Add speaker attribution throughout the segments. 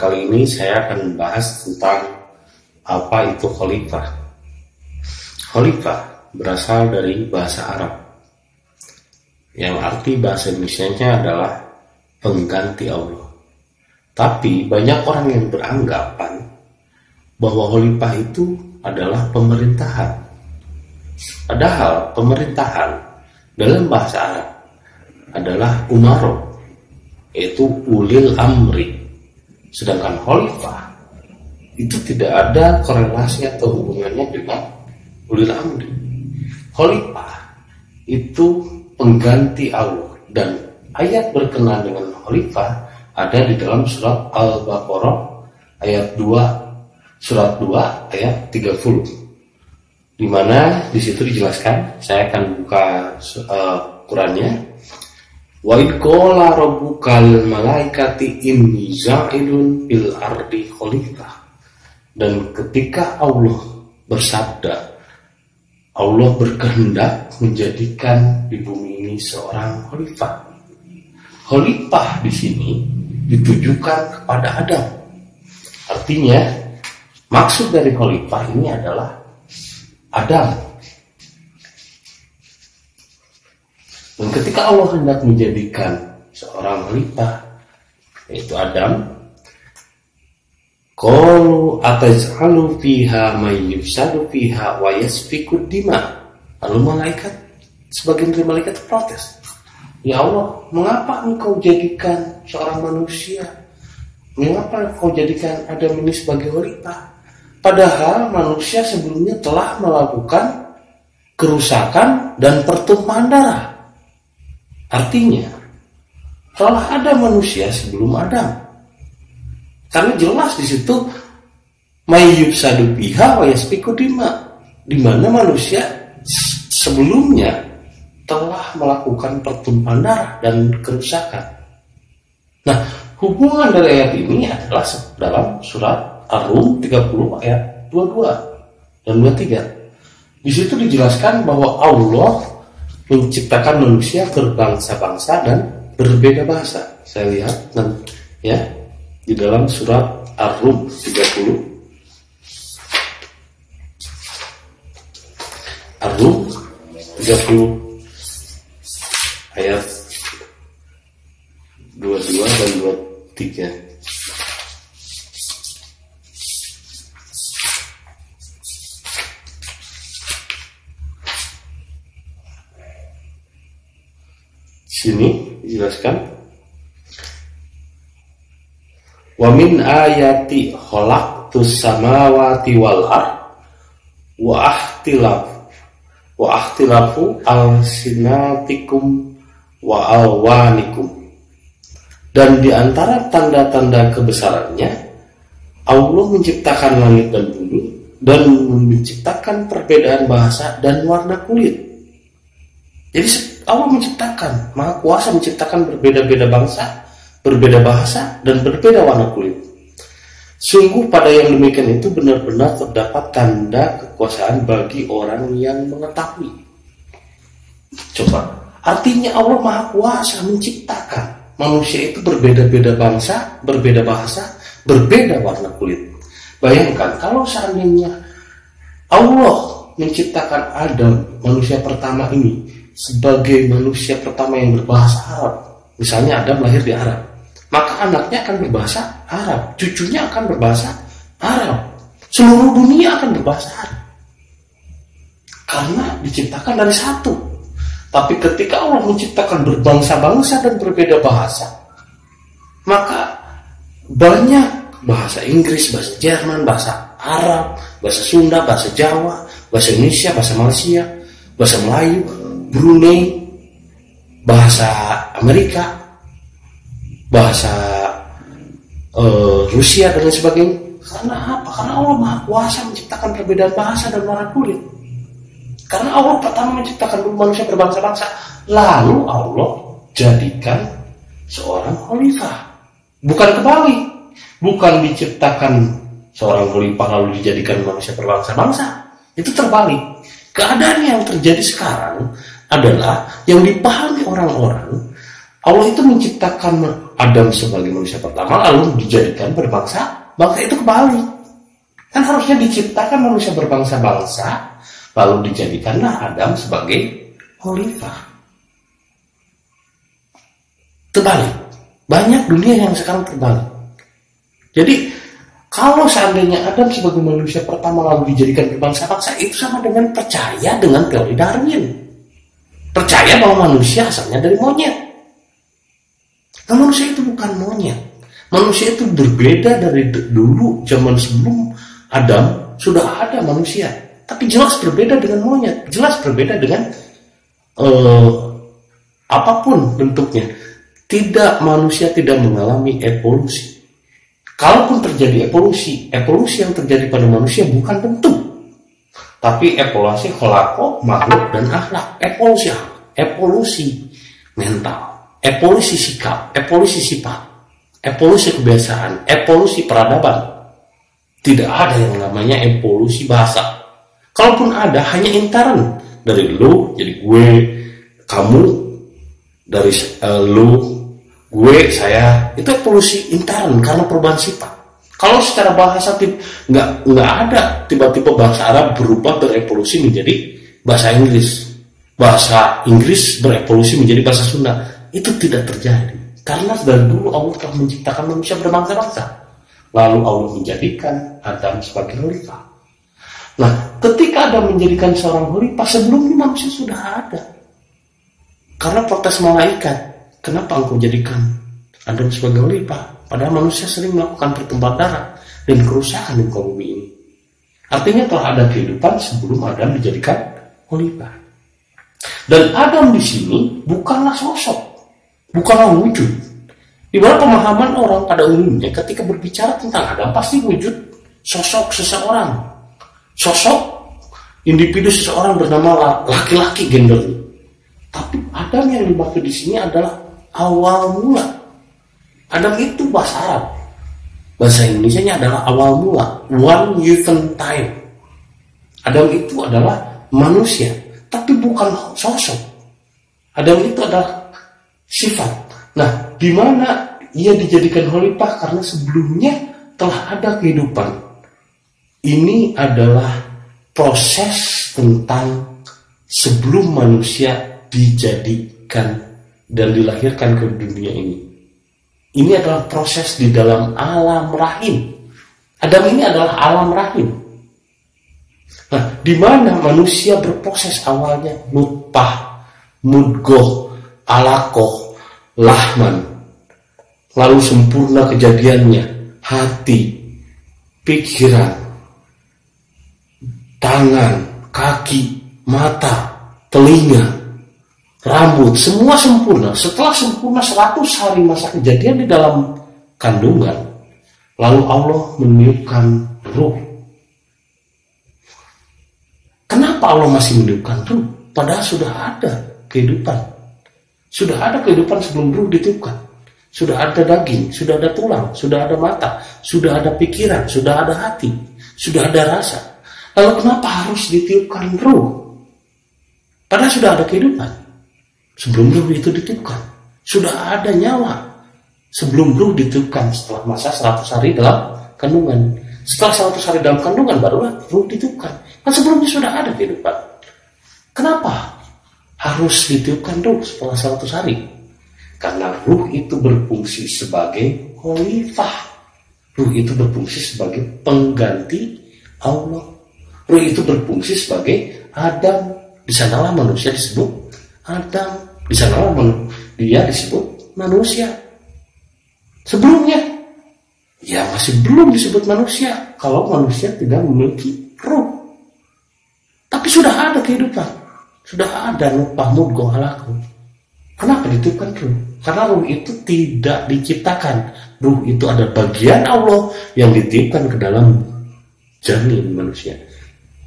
Speaker 1: kali ini saya akan membahas tentang apa itu khalifah. Khalifah berasal dari bahasa Arab yang arti bahasa Indonesia adalah pengganti Allah. Tapi banyak orang yang beranggapan bahwa khalifah itu adalah pemerintahan. Padahal pemerintahan dalam bahasa Arab adalah umaro, yaitu ulil amri. Sedangkan khalifah itu tidak ada korelasi atau hubungannya dengan ulil amri. Khalifah itu pengganti Allah dan ayat berkenaan dengan khalifah ada di dalam surat Al-Baqarah ayat 2 surat 2 ayat 30 di mana di situ dijelaskan saya akan buka uh, Qurannya Wa idkola rabbukal malaikati inni za'ilun bil ardi khalifah. Dan ketika Allah bersabda, Allah berkehendak menjadikan di bumi ini seorang khalifah. Khalifah di sini ditujukan kepada Adam. Artinya, maksud dari khalifah ini adalah Adam Dan ketika Allah hendak menjadikan seorang khalifah yaitu Adam, Qalu ataj'alu fiha may yufsadu fiha wa yasfiku dima. Lalu malaikat sebagian dari malaikat protes. Ya Allah, mengapa engkau jadikan seorang manusia? Mengapa engkau jadikan Adam ini sebagai khalifah? Padahal manusia sebelumnya telah melakukan kerusakan dan pertumpahan darah. Artinya, telah ada manusia sebelum Adam. Karena jelas di situ mayyub sadu biha wa yaspiku dima. Di mana manusia sebelumnya telah melakukan pertumpahan darah dan kerusakan. Nah, hubungan dari ayat ini adalah dalam surat Ar-Rum 30 ayat 22 dan 23. Di situ dijelaskan bahwa Allah menciptakan manusia berbangsa-bangsa dan berbeda bahasa. Saya lihat dan ya di dalam surat Ar-Rum 30 Ar-Rum 30 ayat 22 dan 23 sini dijelaskan wa min ayati khalaqtus samawati wal ard wa ahtilaf wa ahtilafu alsinatikum wa alwanikum dan di antara tanda-tanda kebesarannya Allah menciptakan langit dan bumi dan menciptakan perbedaan bahasa dan warna kulit. Jadi Allah menciptakan, Maha Kuasa menciptakan berbeda-beda bangsa, berbeda bahasa, dan berbeda warna kulit. Sungguh pada yang demikian itu benar-benar terdapat tanda kekuasaan bagi orang yang mengetahui. Coba, artinya Allah Maha Kuasa menciptakan manusia itu berbeda-beda bangsa, berbeda bahasa, berbeda warna kulit. Bayangkan kalau seandainya Allah menciptakan Adam, manusia pertama ini, sebagai manusia pertama yang berbahasa Arab. Misalnya Adam lahir di Arab. Maka anaknya akan berbahasa Arab. Cucunya akan berbahasa Arab. Seluruh dunia akan berbahasa Arab. Karena diciptakan dari satu. Tapi ketika Allah menciptakan berbangsa-bangsa dan berbeda bahasa, maka banyak bahasa Inggris, bahasa Jerman, bahasa Arab, bahasa Sunda, bahasa Jawa, bahasa Indonesia, bahasa Malaysia, bahasa Melayu, Brunei, bahasa Amerika, bahasa uh, Rusia dan lain sebagainya. Karena apa? Karena Allah Maha Kuasa menciptakan perbedaan bahasa dan warna kulit. Karena Allah pertama menciptakan manusia berbangsa-bangsa, lalu Allah jadikan seorang khalifah. Bukan kembali, bukan diciptakan seorang khalifah lalu dijadikan manusia berbangsa-bangsa. Itu terbalik. Keadaan yang terjadi sekarang adalah yang dipahami orang-orang Allah itu menciptakan Adam sebagai manusia pertama lalu dijadikan berbangsa bangsa itu kembali. Kan harusnya diciptakan manusia berbangsa-bangsa lalu dijadikanlah Adam sebagai khalifah. Terbalik. Banyak dunia yang sekarang terbalik. Jadi kalau seandainya Adam sebagai manusia pertama lalu dijadikan berbangsa-bangsa itu sama dengan percaya dengan teori Darwin percaya bahwa manusia asalnya dari monyet Nah, manusia itu bukan monyet. Manusia itu berbeda dari dulu zaman sebelum Adam sudah ada manusia. Tapi jelas berbeda dengan monyet, jelas berbeda dengan uh, apa pun bentuknya. Tidak manusia tidak mengalami evolusi. Kalaupun terjadi evolusi, evolusi yang terjadi pada manusia bukan bentuk, tapi evolusi kolako, makhluk dan akhlak. Evolusi, evolusi mental evolusi sikap, evolusi sifat, evolusi kebiasaan, evolusi peradaban. Tidak ada yang namanya evolusi bahasa. Kalaupun ada, hanya intern dari lu jadi gue, kamu dari uh, lu, gue, saya. Itu evolusi intern karena perubahan sifat. Kalau secara bahasa nggak nggak ada tiba-tiba bahasa Arab berubah berevolusi menjadi bahasa Inggris, bahasa Inggris berevolusi menjadi bahasa Sunda itu tidak terjadi. Karena dari dulu Allah telah menciptakan manusia berbangsa-bangsa. Lalu Allah menjadikan Adam sebagai khalifah. Nah, ketika Adam menjadikan seorang khalifah, sebelumnya manusia sudah ada. Karena protes malaikat, kenapa engkau jadikan Adam sebagai khalifah? Padahal manusia sering melakukan pertumpahan darah dan kerusakan di bumi ini. Artinya telah ada kehidupan sebelum Adam dijadikan khalifah. Dan Adam di sini bukanlah sosok, bukanlah wujud. Di mana pemahaman orang pada umumnya ketika berbicara tentang Adam pasti wujud sosok seseorang. Sosok individu seseorang bernama laki-laki gender. Tapi Adam yang dimaksud di sini adalah awal mula. Adam itu bahasa Arab. Bahasa Indonesia adalah awal mula. One human time. Adam itu adalah manusia. Tapi bukan sosok. Adam itu adalah sifat. Nah, di mana ia dijadikan khalifah karena sebelumnya telah ada kehidupan. Ini adalah proses tentang sebelum manusia dijadikan dan dilahirkan ke dunia ini. Ini adalah proses di dalam alam rahim. Adam ini adalah alam rahim. Nah, di mana manusia berproses awalnya nutpah, mudgoh, alakoh, lahman. Lalu sempurna kejadiannya, hati, pikiran, tangan, kaki, mata, telinga, rambut, semua sempurna. Setelah sempurna 100 hari masa kejadian di dalam kandungan, lalu Allah meniupkan ruh. Kenapa Allah masih meniupkan ruh? Padahal sudah ada kehidupan sudah ada kehidupan sebelum ruh ditiupkan. Sudah ada daging, sudah ada tulang, sudah ada mata, sudah ada pikiran, sudah ada hati, sudah ada rasa. Lalu kenapa harus ditiupkan ruh? Padahal sudah ada kehidupan. Sebelum ruh itu ditiupkan. Sudah ada nyawa. Sebelum ruh ditiupkan setelah masa 100 hari dalam kandungan. Setelah 100 hari dalam kandungan barulah ruh ditiupkan. Kan sebelumnya sudah ada kehidupan. Kenapa? harus ditiupkan ruh setelah 100 hari. Karena ruh itu berfungsi sebagai khalifah. Ruh itu berfungsi sebagai pengganti Allah. Ruh itu berfungsi sebagai Adam. Di sanalah manusia disebut Adam. Di sanalah dia disebut manusia. Sebelumnya, ya masih belum disebut manusia. Kalau manusia tidak memiliki ruh. Tapi sudah ada kehidupan. Sudah ada nupah mudgo halaku. Kenapa ditiupkan ruh? Karena ruh itu tidak diciptakan. Ruh itu ada bagian Allah yang ditiupkan ke dalam janin manusia.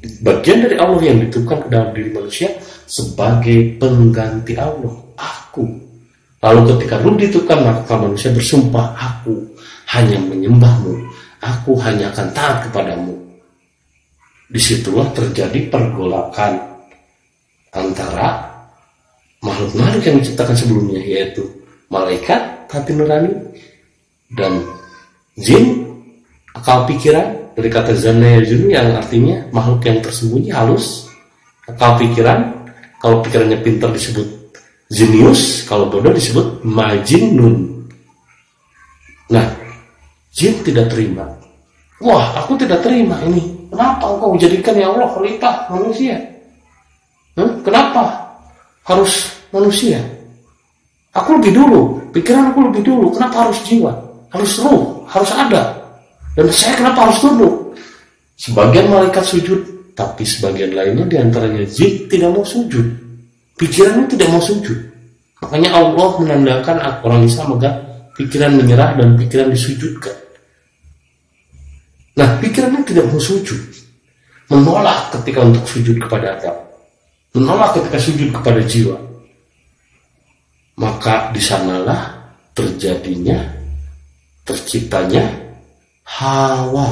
Speaker 1: Bagian dari Allah yang ditiupkan ke dalam diri manusia sebagai pengganti Allah. Aku. Lalu ketika ruh ditiupkan maka manusia bersumpah, aku hanya menyembahmu. Aku hanya akan taat kepadamu. Di situlah terjadi pergolakan antara makhluk-makhluk yang diciptakan sebelumnya yaitu malaikat hati nurani dan jin akal pikiran dari kata jun yang artinya makhluk yang tersembunyi halus. Akal pikiran kalau pikirannya pintar disebut jenius kalau bodoh disebut majinun. Nah jin tidak terima. Wah aku tidak terima ini. Kenapa engkau jadikan ya Allah khalifah manusia? Hmm? kenapa harus manusia? Aku lebih dulu pikiran aku lebih dulu. Kenapa harus jiwa? Harus ruh harus ada dan saya kenapa harus tunduk? Sebagian malaikat sujud, tapi sebagian lainnya di antaranya jin tidak mau sujud. Pikirannya tidak mau sujud. Makanya Allah menandakan orang Islam agar pikiran menyerah dan pikiran disujudkan. Nah, pikirannya tidak mau sujud. Menolak ketika untuk sujud kepada Adam. Menolak ketika sujud kepada jiwa. Maka di sanalah terjadinya, terciptanya Hawa.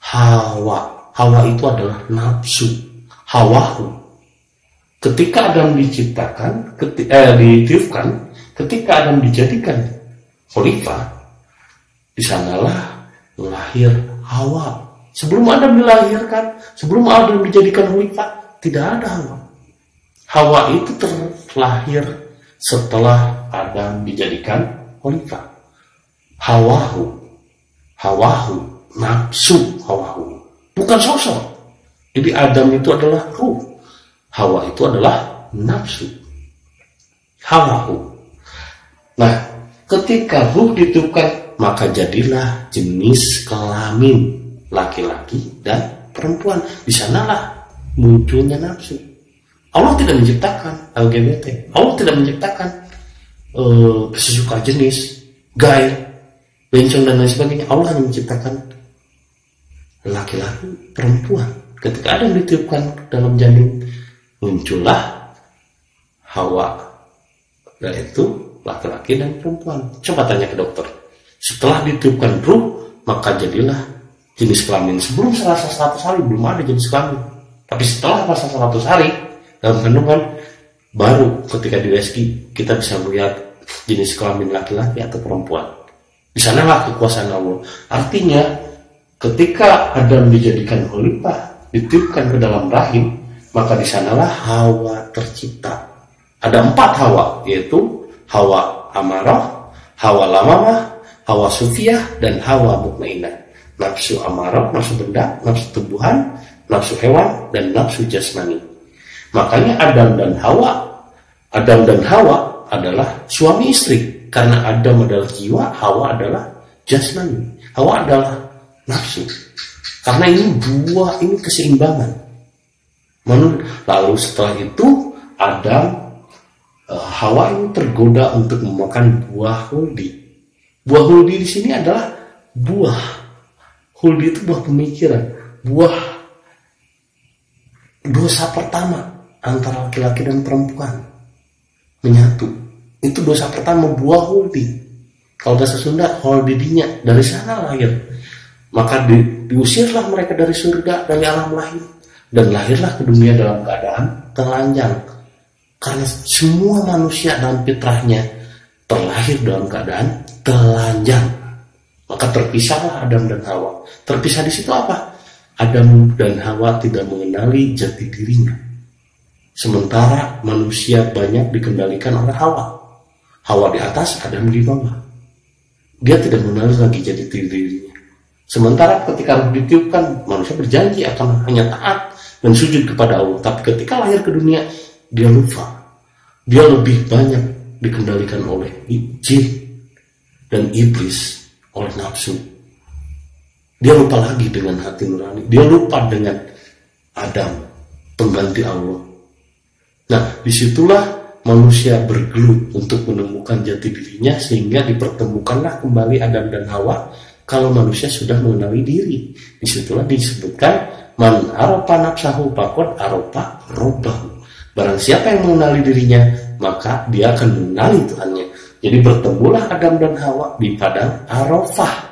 Speaker 1: Hawa. Hawa itu adalah nafsu. Hawahu. Ketika Adam diciptakan, ketika, eh, ditiupkan, ketika Adam dijadikan khalifah, di sanalah lahir Hawa. Sebelum Adam dilahirkan, sebelum Adam dijadikan khalifah, tidak ada Hawa. Hawa itu terlahir setelah Adam dijadikan khalifah. Hawahu hawahu, nafsu hawahu. Bukan sosok. Jadi Adam itu adalah ruh. Hawa itu adalah nafsu. Hawahu. Nah, ketika ruh ditiupkan, maka jadilah jenis kelamin laki-laki dan perempuan. Di sanalah munculnya nafsu. Allah tidak menciptakan LGBT. Allah tidak menciptakan uh, sesuka jenis, gay, bencong dan lain sebagainya. Allah hanya menciptakan laki-laki perempuan. Ketika ada yang ditiupkan dalam janin muncullah Hawa. Yaitu laki-laki dan perempuan. Coba tanya ke dokter. Setelah ditiupkan ruh maka jadilah jenis kelamin. Sebelum selasa 100 hari belum ada jenis kelamin. Tapi setelah masa 100 hari dalam kandungan baru ketika di USG kita bisa melihat jenis kelamin laki-laki atau perempuan di sanalah kekuasaan Allah. Artinya, ketika Adam dijadikan khalifah, ditiupkan ke dalam rahim, maka di sanalah Hawa tercipta. Ada empat Hawa, yaitu Hawa amarah, Hawa lamamah, Hawa sufiah, dan Hawa mukmainah. Nafsu amarah, nafsu benda, nafsu tumbuhan, nafsu hewan, dan nafsu jasmani. Makanya Adam dan Hawa, Adam dan Hawa adalah suami istri karena Adam adalah jiwa, Hawa adalah jasmani. Hawa adalah nafsu. Karena ini dua ini keseimbangan. Lalu setelah itu Adam uh, Hawa ini tergoda untuk memakan buah huldi. Buah huldi di sini adalah buah. Huldi itu buah pemikiran, buah dosa pertama antara laki-laki dan perempuan menyatu itu dosa pertama buah huldi. Kalau bahasa Sunda, holdidinya dari sana lahir. Maka di, diusirlah mereka dari surga, dari alam lahir. Dan lahirlah ke dunia dalam keadaan telanjang. Karena semua manusia dalam fitrahnya terlahir dalam keadaan telanjang. Maka terpisahlah Adam dan Hawa. Terpisah di situ apa? Adam dan Hawa tidak mengenali jati dirinya. Sementara manusia banyak dikendalikan oleh Hawa. Hawa di atas, Adam di bawah. Dia tidak mengenal lagi jadi dirinya. Sementara ketika ditiupkan, manusia berjanji akan hanya taat dan sujud kepada Allah. Tapi ketika lahir ke dunia, dia lupa. Dia lebih banyak dikendalikan oleh jin dan iblis, oleh nafsu. Dia lupa lagi dengan hati nurani. Dia lupa dengan Adam, pengganti Allah. Nah, di situlah manusia bergelut untuk menemukan jati dirinya sehingga dipertemukanlah kembali Adam dan Hawa kalau manusia sudah mengenali diri. Di situlah disebutkan man aropa nafsahu pakot aropa robahu. Barang siapa yang mengenali dirinya, maka dia akan mengenali Tuhannya. Jadi bertemulah Adam dan Hawa di padang Arafah.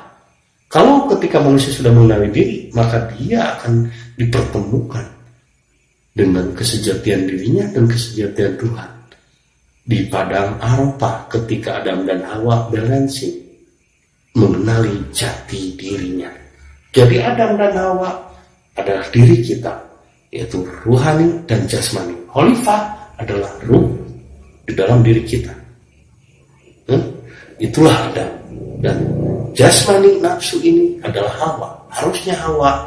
Speaker 1: Kalau ketika manusia sudah mengenali diri, maka dia akan dipertemukan dengan kesejatian dirinya dan kesejatian Tuhan di padang Arafah ketika Adam dan Hawa balancing mengenali jati dirinya. Jadi Adam dan Hawa adalah diri kita, yaitu ruhani dan jasmani. Khalifah adalah ruh di dalam diri kita. Hmm? Itulah Adam. Dan jasmani nafsu ini adalah Hawa. Harusnya Hawa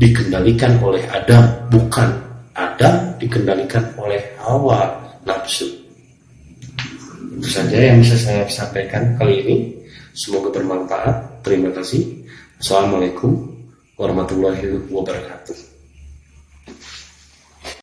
Speaker 1: dikendalikan oleh Adam, bukan Adam dikendalikan oleh Hawa nafsu. Itu saja yang bisa saya sampaikan kali ini. Semoga bermanfaat. Terima kasih. Assalamualaikum warahmatullahi wabarakatuh.